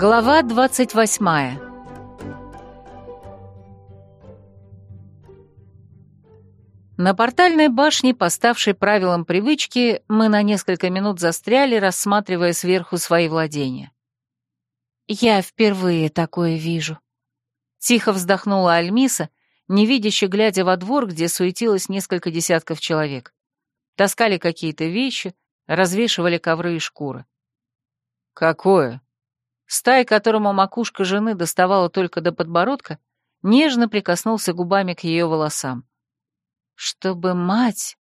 Глава 28 На портальной башне, поставшей правилом привычки, мы на несколько минут застряли, рассматривая сверху свои владения. «Я впервые такое вижу», — тихо вздохнула Альмиса, невидяще глядя во двор, где суетилось несколько десятков человек. Таскали какие-то вещи, развешивали ковры и шкуры. «Какое?» Стай, которому макушка жены доставала только до подбородка, нежно прикоснулся губами к ее волосам. Чтобы мать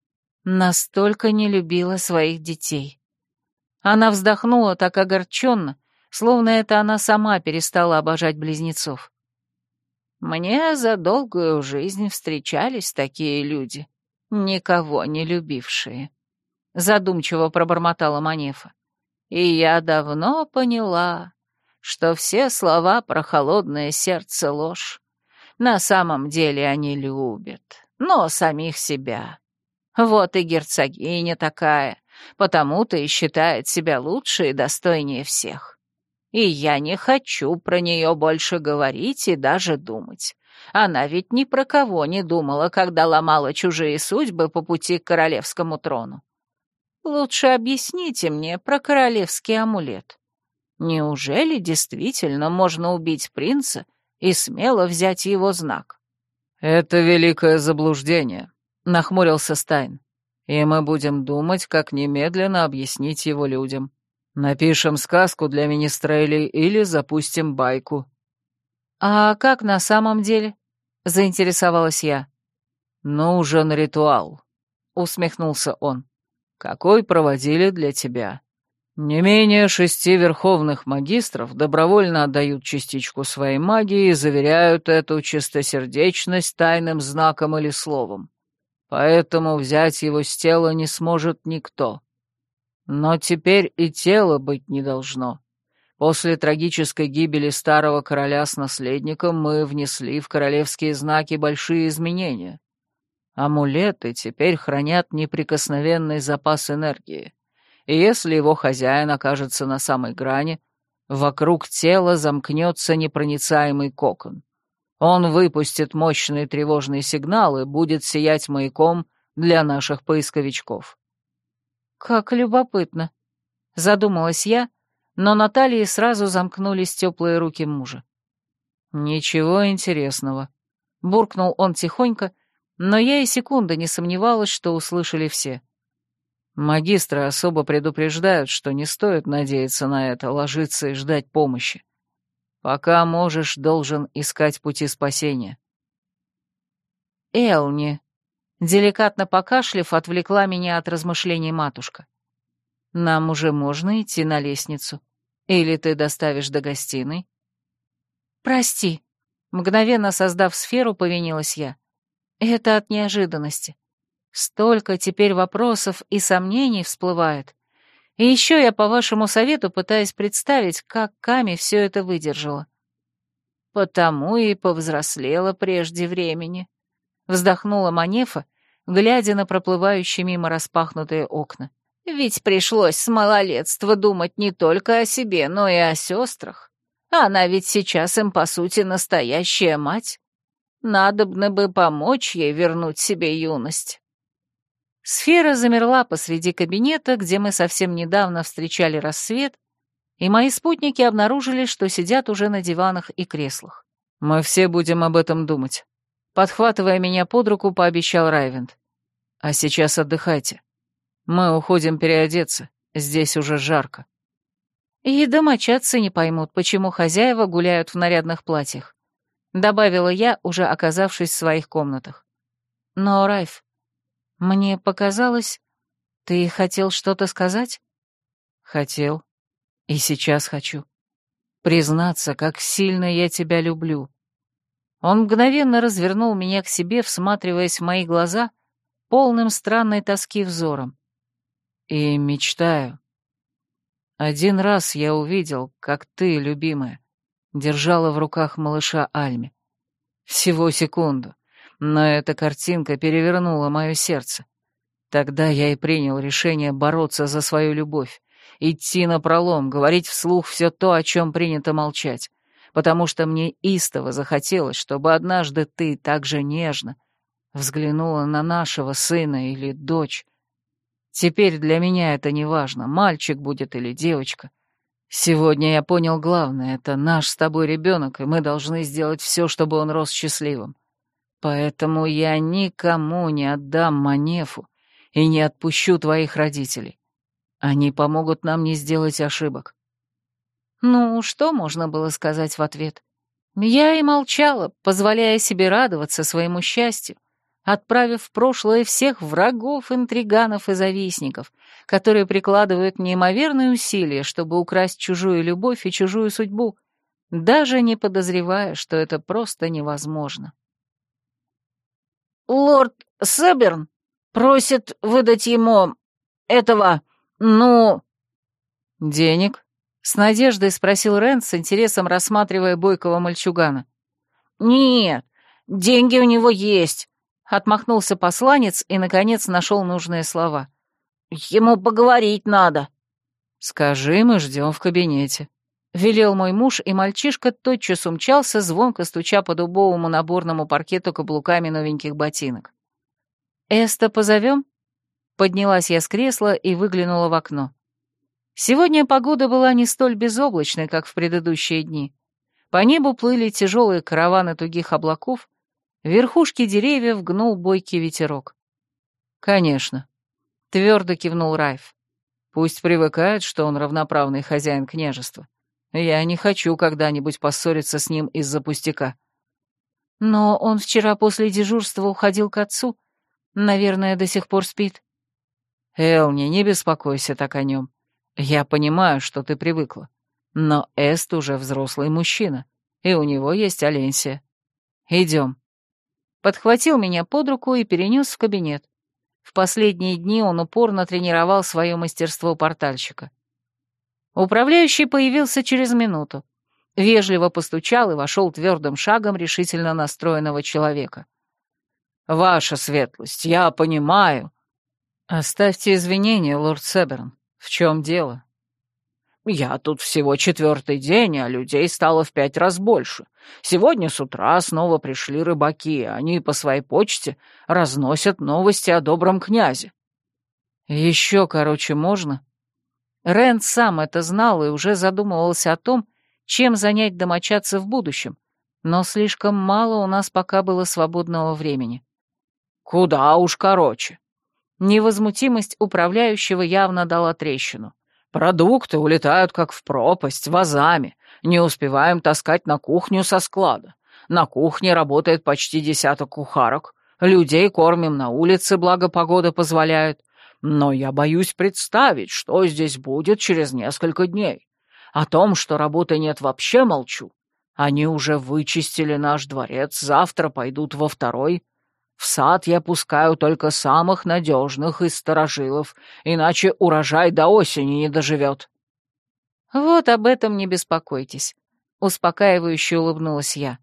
настолько не любила своих детей. Она вздохнула так огорченно, словно это она сама перестала обожать близнецов. Мне за долгую жизнь встречались такие люди, никого не любившие. Задумчиво пробормотала Манефа. И я давно поняла, что все слова про холодное сердце ложь. На самом деле они любят, но самих себя. Вот и герцогиня такая, потому-то и считает себя лучше и достойнее всех. И я не хочу про нее больше говорить и даже думать. Она ведь ни про кого не думала, когда ломала чужие судьбы по пути к королевскому трону. Лучше объясните мне про королевский амулет. Неужели действительно можно убить принца и смело взять его знак? «Это великое заблуждение», — нахмурился Стайн. «И мы будем думать, как немедленно объяснить его людям. Напишем сказку для министрелей или запустим байку». «А как на самом деле?» — заинтересовалась я. «Нужен ритуал», — усмехнулся он. «Какой проводили для тебя?» Не менее шести верховных магистров добровольно отдают частичку своей магии и заверяют эту чистосердечность тайным знаком или словом. Поэтому взять его с тела не сможет никто. Но теперь и тело быть не должно. После трагической гибели старого короля с наследником мы внесли в королевские знаки большие изменения. Амулеты теперь хранят неприкосновенный запас энергии и если его хозяин окажется на самой грани, вокруг тела замкнется непроницаемый кокон. Он выпустит мощные тревожные сигналы, будет сиять маяком для наших поисковичков. «Как любопытно!» — задумалась я, но на талии сразу замкнулись теплые руки мужа. «Ничего интересного», — буркнул он тихонько, но я и секунды не сомневалась, что услышали все. Магистры особо предупреждают, что не стоит надеяться на это, ложиться и ждать помощи. Пока можешь, должен искать пути спасения. Элни, деликатно покашлив, отвлекла меня от размышлений матушка. Нам уже можно идти на лестницу. Или ты доставишь до гостиной? Прости. Мгновенно создав сферу, повинилась я. Это от неожиданности. Столько теперь вопросов и сомнений всплывает. И еще я по вашему совету пытаюсь представить, как Ками все это выдержала. Потому и повзрослела прежде времени. Вздохнула Манефа, глядя на проплывающие мимо распахнутые окна. Ведь пришлось с малолетства думать не только о себе, но и о сестрах. Она ведь сейчас им, по сути, настоящая мать. Надобно бы помочь ей вернуть себе юность. Сфера замерла посреди кабинета, где мы совсем недавно встречали рассвет, и мои спутники обнаружили, что сидят уже на диванах и креслах. «Мы все будем об этом думать», — подхватывая меня под руку, пообещал Райвент. «А сейчас отдыхайте. Мы уходим переодеться, здесь уже жарко». «И домочадцы не поймут, почему хозяева гуляют в нарядных платьях», — добавила я, уже оказавшись в своих комнатах. «Но, Райф, мне показалось... Ты хотел что-то сказать? Хотел. И сейчас хочу. Признаться, как сильно я тебя люблю. Он мгновенно развернул меня к себе, всматриваясь в мои глаза, полным странной тоски взором. И мечтаю. Один раз я увидел, как ты, любимая, держала в руках малыша Альми. Всего секунду но эта картинка перевернула мое сердце. Тогда я и принял решение бороться за свою любовь, идти напролом, говорить вслух все то, о чем принято молчать, потому что мне истово захотелось, чтобы однажды ты так же нежно взглянула на нашего сына или дочь. Теперь для меня это не важно, мальчик будет или девочка. Сегодня я понял главное — это наш с тобой ребенок, и мы должны сделать все, чтобы он рос счастливым. Поэтому я никому не отдам Манефу и не отпущу твоих родителей. Они помогут нам не сделать ошибок». Ну, что можно было сказать в ответ? Я и молчала, позволяя себе радоваться своему счастью, отправив в прошлое всех врагов, интриганов и завистников, которые прикладывают неимоверные усилия, чтобы украсть чужую любовь и чужую судьбу, даже не подозревая, что это просто невозможно. Лорд Себерн просит выдать ему... этого... ну...» «Денег?» — с надеждой спросил Рент, с интересом рассматривая бойкого мальчугана. «Нет, деньги у него есть», — отмахнулся посланец и, наконец, нашел нужные слова. «Ему поговорить надо». «Скажи, мы ждем в кабинете», Велел мой муж, и мальчишка тотчас умчался, звонко стуча по дубовому наборному паркету каблуками новеньких ботинок. «Эста позовем?» Поднялась я с кресла и выглянула в окно. Сегодня погода была не столь безоблачной, как в предыдущие дни. По небу плыли тяжелые караваны тугих облаков, верхушки деревьев гнул бойкий ветерок. «Конечно», — твердо кивнул Райф. «Пусть привыкает, что он равноправный хозяин княжества. Я не хочу когда-нибудь поссориться с ним из-за пустяка. Но он вчера после дежурства уходил к отцу. Наверное, до сих пор спит. Элни, не беспокойся так о нем. Я понимаю, что ты привыкла. Но Эст уже взрослый мужчина, и у него есть Оленсия. Идем. Подхватил меня под руку и перенес в кабинет. В последние дни он упорно тренировал свое мастерство портальщика. Управляющий появился через минуту. Вежливо постучал и вошел твердым шагом решительно настроенного человека. «Ваша светлость, я понимаю». «Оставьте извинения, лорд Себерн. В чем дело?» «Я тут всего четвертый день, а людей стало в пять раз больше. Сегодня с утра снова пришли рыбаки, они по своей почте разносят новости о добром князе». «Еще короче можно?» Рен сам это знал и уже задумывался о том, чем занять домочадца в будущем, но слишком мало у нас пока было свободного времени. «Куда уж короче!» Невозмутимость управляющего явно дала трещину. «Продукты улетают как в пропасть, вазами. Не успеваем таскать на кухню со склада. На кухне работает почти десяток кухарок. Людей кормим на улице, благо погода позволяет но я боюсь представить, что здесь будет через несколько дней. О том, что работы нет вообще, молчу. Они уже вычистили наш дворец, завтра пойдут во второй. В сад я пускаю только самых надежных из старожилов, иначе урожай до осени не доживет». «Вот об этом не беспокойтесь», — успокаивающе улыбнулась я.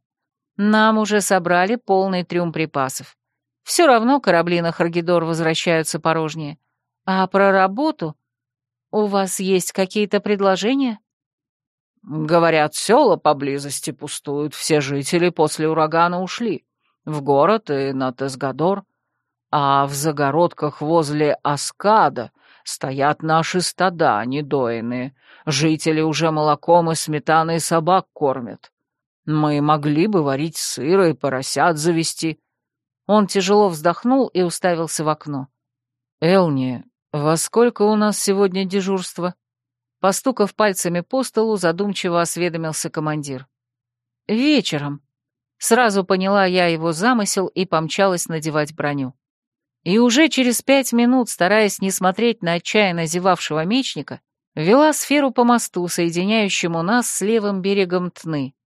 «Нам уже собрали полный трюм припасов. Все равно корабли на Харгидор возвращаются порожнее. А про работу? У вас есть какие-то предложения? Говорят, села поблизости пустуют, все жители после урагана ушли. В город и на Тесгадор. А в загородках возле Аскада стоят наши стада недоенные. Жители уже молоком и сметаной собак кормят. Мы могли бы варить сыр и поросят завести. Он тяжело вздохнул и уставился в окно. Элни, «Во сколько у нас сегодня дежурство?» Постукав пальцами по столу, задумчиво осведомился командир. «Вечером». Сразу поняла я его замысел и помчалась надевать броню. И уже через пять минут, стараясь не смотреть на отчаянно зевавшего мечника, вела сферу по мосту, соединяющему нас с левым берегом Тны.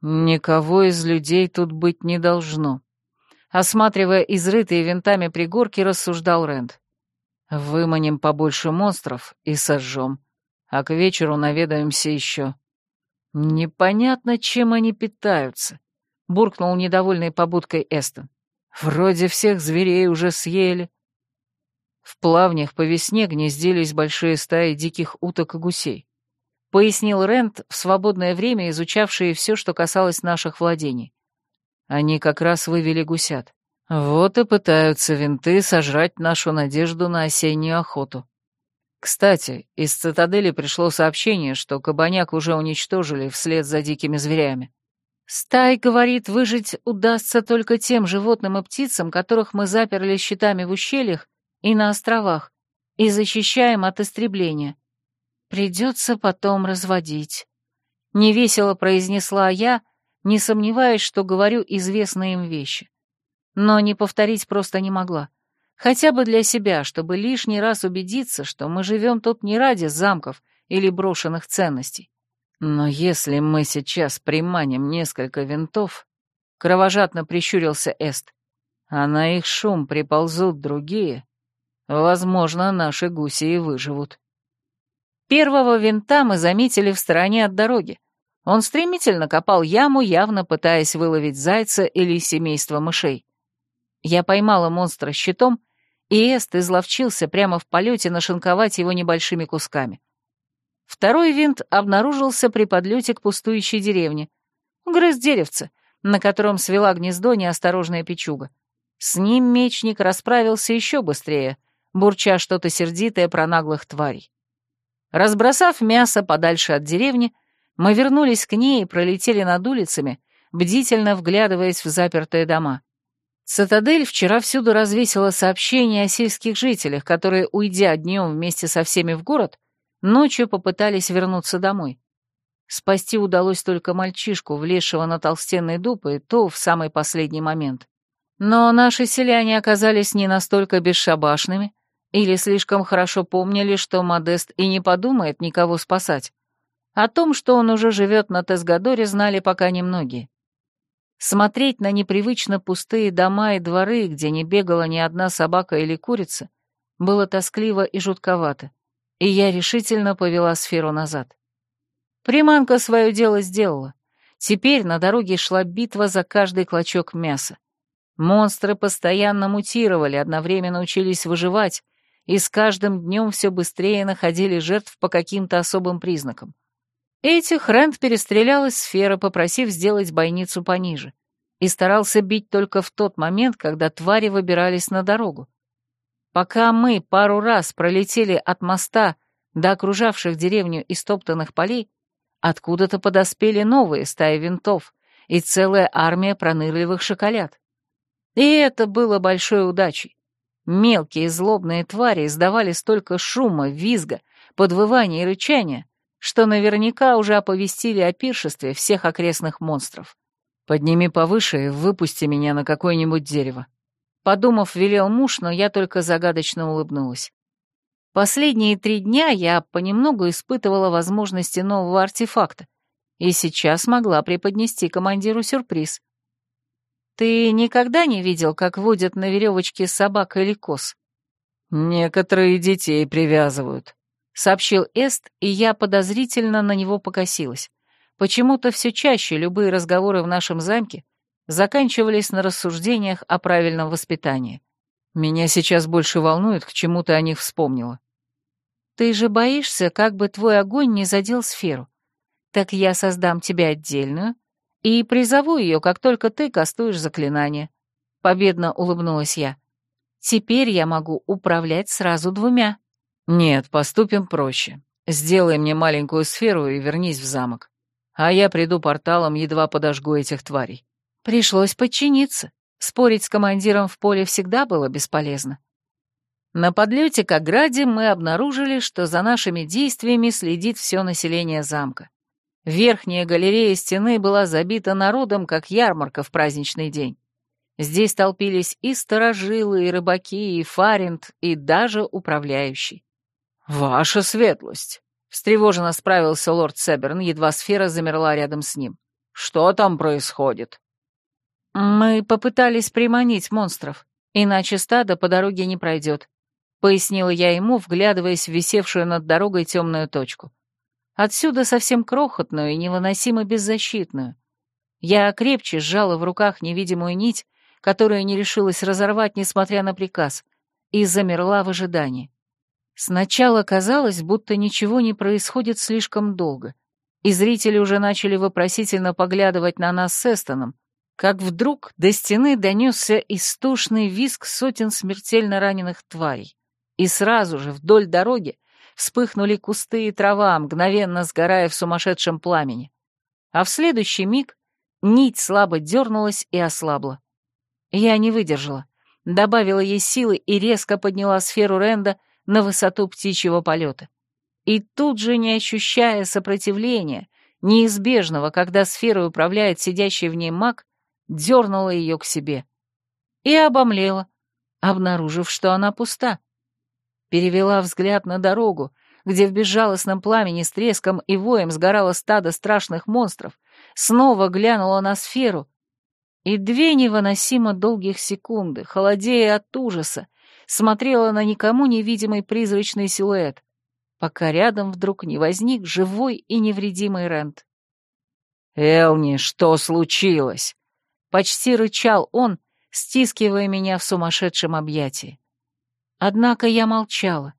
«Никого из людей тут быть не должно», — осматривая изрытые винтами пригорки, рассуждал Рэнд. Выманим побольше монстров и сожжем. А к вечеру наведаемся еще. Непонятно, чем они питаются, — буркнул недовольный побудкой Эстон. Вроде всех зверей уже съели. В плавнях по весне гнездились большие стаи диких уток и гусей. Пояснил Рент, в свободное время изучавшие все, что касалось наших владений. Они как раз вывели гусят. Вот и пытаются винты сожрать нашу надежду на осеннюю охоту. Кстати, из цитадели пришло сообщение, что кабаняк уже уничтожили вслед за дикими зверями. Стай говорит, выжить удастся только тем животным и птицам, которых мы заперли щитами в ущельях и на островах, и защищаем от истребления. Придется потом разводить. Невесело произнесла я, не сомневаясь, что говорю известные им вещи но не повторить просто не могла. Хотя бы для себя, чтобы лишний раз убедиться, что мы живем тут не ради замков или брошенных ценностей. Но если мы сейчас приманим несколько винтов, — кровожадно прищурился Эст, — а на их шум приползут другие, возможно, наши гуси и выживут. Первого винта мы заметили в стороне от дороги. Он стремительно копал яму, явно пытаясь выловить зайца или семейство мышей. Я поймала монстра щитом, и Эст изловчился прямо в полете нашинковать его небольшими кусками. Второй винт обнаружился при подлете к пустующей деревне. Грыз деревце, на котором свела гнездо неосторожная печуга. С ним мечник расправился еще быстрее, бурча что-то сердитое про наглых тварей. Разбросав мясо подальше от деревни, мы вернулись к ней и пролетели над улицами, бдительно вглядываясь в запертые дома. Цитадель вчера всюду развесила сообщения о сельских жителях, которые, уйдя днем вместе со всеми в город, ночью попытались вернуться домой. Спасти удалось только мальчишку, влезшего на толстенные дупы, то в самый последний момент. Но наши селяне оказались не настолько бесшабашными или слишком хорошо помнили, что Модест и не подумает никого спасать. О том, что он уже живет на Тесгадоре, знали пока немногие. Смотреть на непривычно пустые дома и дворы, где не бегала ни одна собака или курица, было тоскливо и жутковато, и я решительно повела сферу назад. Приманка свое дело сделала. Теперь на дороге шла битва за каждый клочок мяса. Монстры постоянно мутировали, одновременно учились выживать, и с каждым днем все быстрее находили жертв по каким-то особым признакам. Этих Рэнд перестрелял из сферы, попросив сделать бойницу пониже, и старался бить только в тот момент, когда твари выбирались на дорогу. Пока мы пару раз пролетели от моста до окружавших деревню истоптанных полей, откуда-то подоспели новые стаи винтов и целая армия пронырливых шоколад. И это было большой удачей. Мелкие злобные твари издавали столько шума, визга, подвывания и рычания, что наверняка уже оповестили о пиршестве всех окрестных монстров. «Подними повыше и выпусти меня на какое-нибудь дерево». Подумав, велел муж, но я только загадочно улыбнулась. Последние три дня я понемногу испытывала возможности нового артефакта и сейчас могла преподнести командиру сюрприз. «Ты никогда не видел, как водят на веревочке собак или коз?» «Некоторые детей привязывают», — сообщил Эст, и я подозрительно на него покосилась. Почему-то все чаще любые разговоры в нашем замке заканчивались на рассуждениях о правильном воспитании. Меня сейчас больше волнует, к чему ты о них вспомнила. Ты же боишься, как бы твой огонь не задел сферу. Так я создам тебе отдельную и призову ее, как только ты кастуешь заклинание. Победно улыбнулась я. Теперь я могу управлять сразу двумя. «Нет, поступим проще. Сделай мне маленькую сферу и вернись в замок. А я приду порталом, едва подожгу этих тварей». Пришлось подчиниться. Спорить с командиром в поле всегда было бесполезно. На подлете к ограде мы обнаружили, что за нашими действиями следит все население замка. Верхняя галерея стены была забита народом, как ярмарка в праздничный день. Здесь толпились и старожилы, и рыбаки, и фарент, и даже управляющий. «Ваша светлость!» — встревоженно справился лорд Себерн, едва сфера замерла рядом с ним. «Что там происходит?» «Мы попытались приманить монстров, иначе стадо по дороге не пройдет», — пояснила я ему, вглядываясь в висевшую над дорогой темную точку. Отсюда совсем крохотную и невыносимо беззащитную. Я крепче сжала в руках невидимую нить, которую не решилась разорвать, несмотря на приказ, и замерла в ожидании. Сначала казалось, будто ничего не происходит слишком долго, и зрители уже начали вопросительно поглядывать на нас с Эстоном, как вдруг до стены донесся истошный визг сотен смертельно раненых тварей. И сразу же вдоль дороги вспыхнули кусты и трава, мгновенно сгорая в сумасшедшем пламени. А в следующий миг нить слабо дернулась и ослабла. Я не выдержала, добавила ей силы и резко подняла сферу Ренда, на высоту птичьего полета. И тут же, не ощущая сопротивления, неизбежного, когда сферой управляет сидящий в ней маг, дернула ее к себе. И обомлела, обнаружив, что она пуста. Перевела взгляд на дорогу, где в безжалостном пламени с треском и воем сгорало стадо страшных монстров, снова глянула на сферу. И две невыносимо долгих секунды, холодея от ужаса, смотрела на никому невидимый призрачный силуэт, пока рядом вдруг не возник живой и невредимый Рент. «Элни, что случилось?» — почти рычал он, стискивая меня в сумасшедшем объятии. Однако я молчала,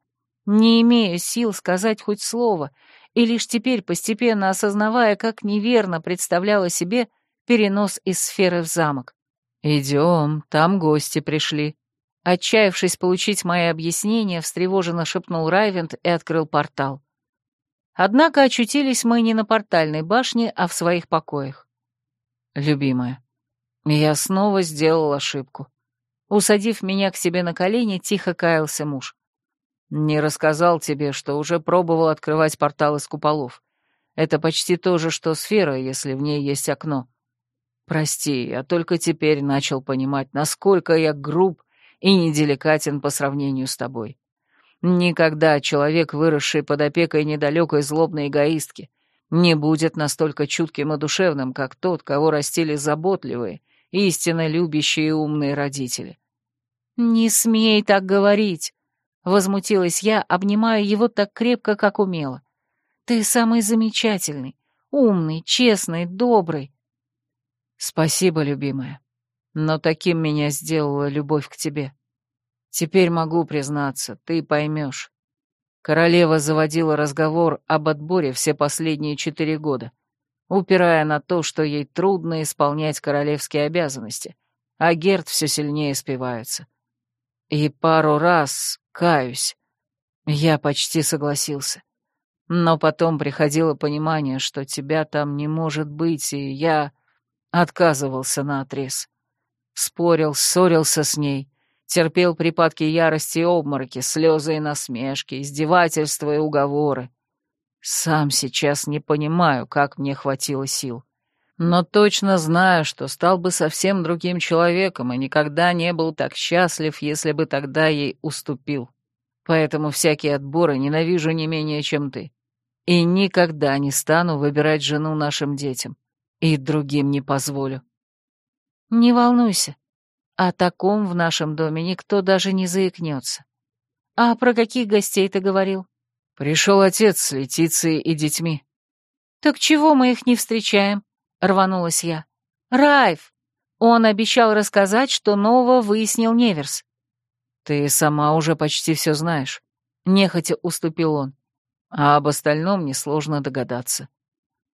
не имея сил сказать хоть слово, и лишь теперь постепенно осознавая, как неверно представляла себе перенос из сферы в замок. «Идем, там гости пришли», Отчаявшись получить мои объяснения, встревоженно шепнул Райвент и открыл портал. Однако очутились мы не на портальной башне, а в своих покоях. «Любимая, я снова сделал ошибку». Усадив меня к себе на колени, тихо каялся муж. «Не рассказал тебе, что уже пробовал открывать портал из куполов. Это почти то же, что сфера, если в ней есть окно. Прости, я только теперь начал понимать, насколько я груб и неделикатен по сравнению с тобой. Никогда человек, выросший под опекой недалекой злобной эгоистки, не будет настолько чутким и душевным, как тот, кого растили заботливые, истинно любящие и умные родители. «Не смей так говорить!» — возмутилась я, обнимая его так крепко, как умела. «Ты самый замечательный, умный, честный, добрый!» «Спасибо, любимая но таким меня сделала любовь к тебе. Теперь могу признаться, ты поймешь. Королева заводила разговор об отборе все последние четыре года, упирая на то, что ей трудно исполнять королевские обязанности, а Герд все сильнее спивается. И пару раз, каюсь, я почти согласился. Но потом приходило понимание, что тебя там не может быть, и я отказывался наотрез. Спорил, ссорился с ней, терпел припадки ярости и обмороки, слезы и насмешки, издевательства и уговоры. Сам сейчас не понимаю, как мне хватило сил. Но точно знаю, что стал бы совсем другим человеком и никогда не был так счастлив, если бы тогда ей уступил. Поэтому всякие отборы ненавижу не менее, чем ты. И никогда не стану выбирать жену нашим детям. И другим не позволю. Не волнуйся, о таком в нашем доме никто даже не заикнется. А про каких гостей ты говорил? Пришел отец с Летицией и детьми. Так чего мы их не встречаем? Рванулась я. Райф! Он обещал рассказать, что нового выяснил Неверс. Ты сама уже почти все знаешь. Нехотя уступил он. А об остальном несложно догадаться.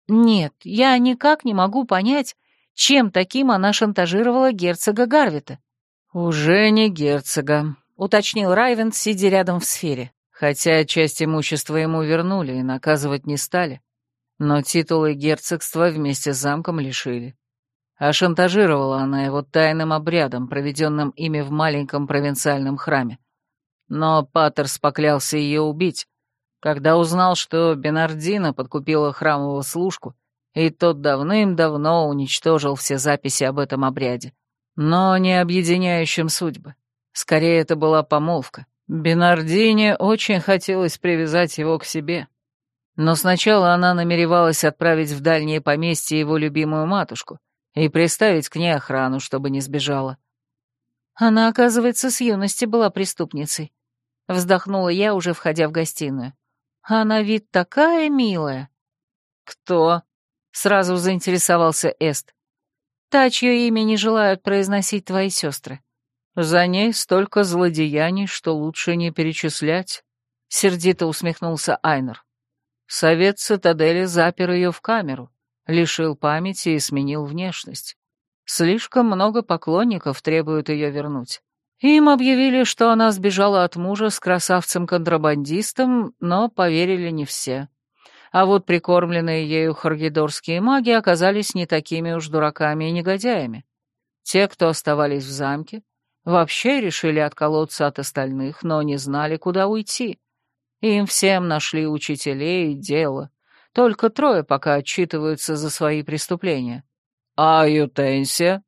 Нет, я никак не могу понять, чем таким она шантажировала герцога Гарвита. «Уже не герцога», — уточнил Райвен, сидя рядом в сфере. «Хотя часть имущества ему вернули и наказывать не стали. Но титулы герцогства вместе с замком лишили. А шантажировала она его тайным обрядом, проведенным ими в маленьком провинциальном храме. Но Паттерс поклялся ее убить, когда узнал, что Бенардина подкупила храмовую служку — и тот давным-давно уничтожил все записи об этом обряде. Но не объединяющим судьбы. Скорее, это была помолвка. Бинардине очень хотелось привязать его к себе. Но сначала она намеревалась отправить в дальнее поместье его любимую матушку и приставить к ней охрану, чтобы не сбежала. Она, оказывается, с юности была преступницей. Вздохнула я, уже входя в гостиную. Она вид такая милая. «Кто?» — сразу заинтересовался Эст. «Та, чье имя не желают произносить твои сестры». «За ней столько злодеяний, что лучше не перечислять», — сердито усмехнулся Айнер. «Совет цитадели запер ее в камеру, лишил памяти и сменил внешность. Слишком много поклонников требуют ее вернуть». Им объявили, что она сбежала от мужа с красавцем-контрабандистом, но поверили не все а вот прикормленные ею харгидорские маги оказались не такими уж дураками и негодяями. Те, кто оставались в замке, вообще решили отколоться от остальных, но не знали, куда уйти. Им всем нашли учителей и дело. Только трое пока отчитываются за свои преступления. «А Ютенсия?»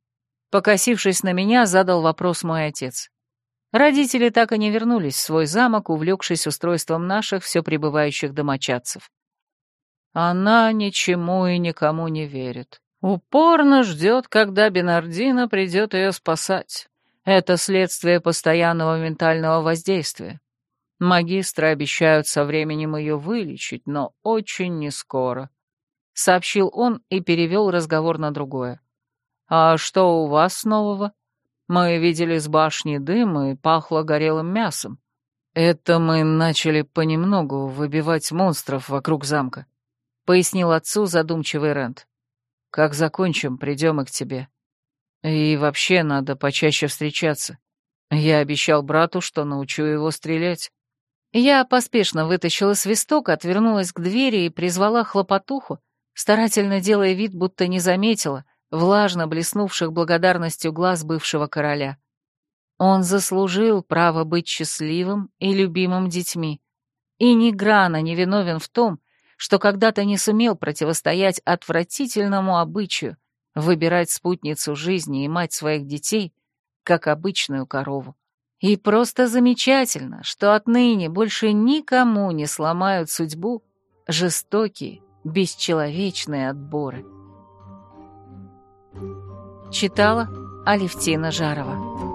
Покосившись на меня, задал вопрос мой отец. Родители так и не вернулись в свой замок, увлекшись устройством наших все пребывающих домочадцев. Она ничему и никому не верит. Упорно ждет, когда Бинардина придет ее спасать. Это следствие постоянного ментального воздействия. Магистры обещают со временем ее вылечить, но очень нескоро. Сообщил он и перевел разговор на другое. «А что у вас нового? Мы видели с башни дым и пахло горелым мясом. Это мы начали понемногу выбивать монстров вокруг замка», пояснил отцу задумчивый Рент. «Как закончим, придем и к тебе. И вообще надо почаще встречаться. Я обещал брату, что научу его стрелять». Я поспешно вытащила свисток, отвернулась к двери и призвала хлопотуху, старательно делая вид, будто не заметила влажно блеснувших благодарностью глаз бывшего короля. Он заслужил право быть счастливым и любимым детьми, и ни грана не виновен в том, что когда-то не сумел противостоять отвратительному обычаю выбирать спутницу жизни и мать своих детей, как обычную корову. И просто замечательно, что отныне больше никому не сломают судьбу жестокие, бесчеловечные отборы. Читала Алевтина Жарова.